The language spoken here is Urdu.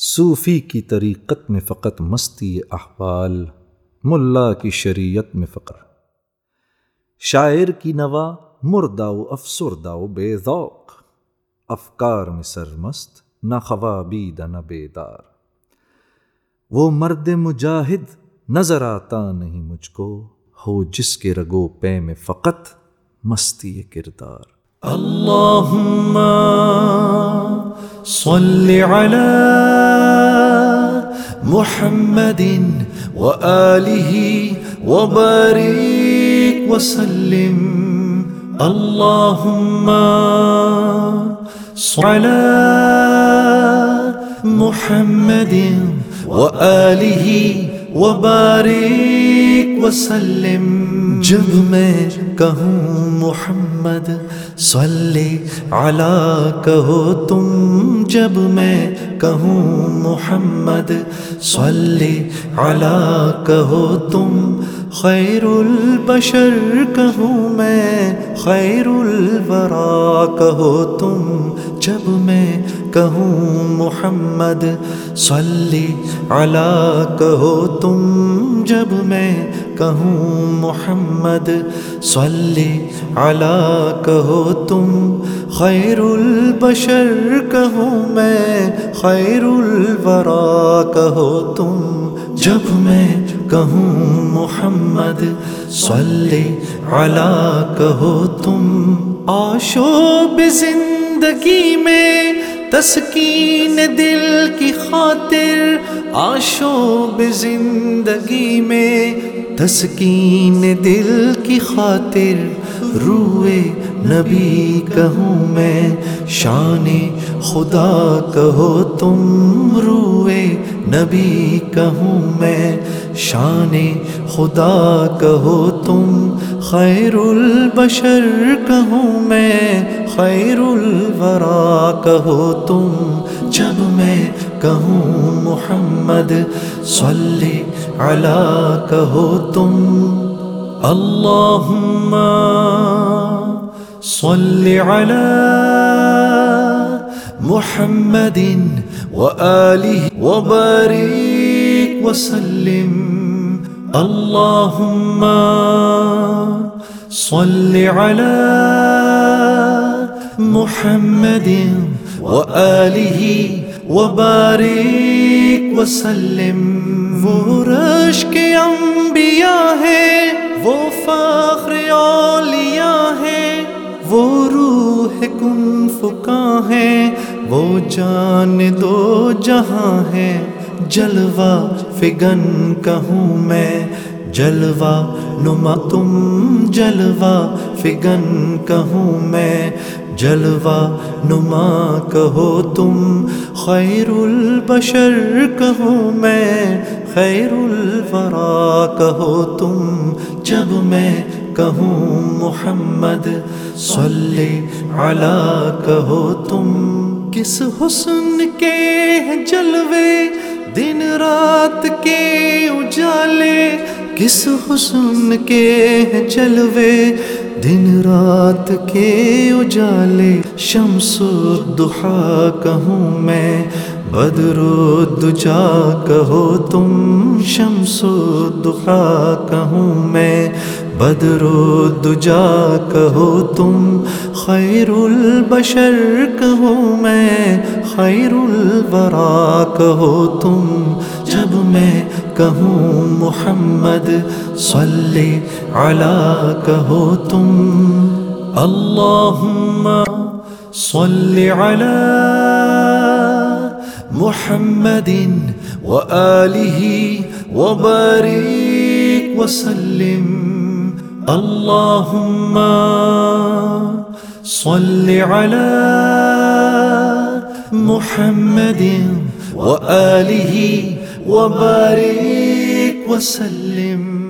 صوفی کی طریقت میں فقط مستی احوال، ملا کی شریعت میں فقر۔ شاعر کی نوا، مردہ و افسردہ و بے ذوق۔ افکار میں سرمست، نہ خوابید نہ بیدار۔ وہ مرد مجاہد، نظر آتا نہیں مجھ کو۔ ہو جس کے رگو پے میں فقط مستی کردار۔ اللهم صل على محمد وآله وبارك وسلم. اللهم صل على محمد وآله وبارك وسلم جب میں کہوں محمد، صلی علی کہو تم جب میں کہوں محمد، صلی علی کہو تم خیر البشر کہوں میں، خیر الورا کہو تم جب میں کہوں محمد، صلی علی کہو تم جب میں کہوں محمد، صلی علی کہو تم خیر البشر کہوں میں، خیر الورا کہو تم جب میں کہوں محمد، صلی علی کہو تم آشوب زندگی میں تسکین دل کی خاطر آشوب زندگی میں تسکین دل کی خاطر روئے نبی کہوں میں شان خدا کہو تم روئے نبی کہوں میں شان خدا کہو تم خیر البشر کہوں میں خیر الورا کہو تم جب میں کہوں محمد، صلی علی، کہو تم اللہم صلی علی محمد وآلہ وبارک وسلم. اللہم صلی علی محمد وآلہ وبارک وسلم. وہ رش کے انبیاء ہے وہ فخر اولیاء ہے وہ روح کن فکا ہے وہ جان دو جہاں ہے جلوہ فگن کہوں میں؟ جلوہ نما تم جلوہ فگن کہوں میں؟ جلوہ نما کہو تم خیر البشر کہوں میں؟ خیر الورا کہو تم جب میں کہوں محمد صلی علی کہو تم؟ کس حسن کے جلوے دن رات کے اجالے کس حسن کے جلوے دن رات کے اجالے، شمس دہا کہوں میں، بدر دجا کہو تم، شمس دہا کہوں میں، بدر دجا کہو تم، خیر البشر کہوں میں، خیر الورا کہو تم جب میں کہوں محمد، صلی علی کہو تم۔ اللہم صلی علی محمد وآلہ وبارک وسلم اللہم صلی علی محمد وآلہ وبارك وسلم.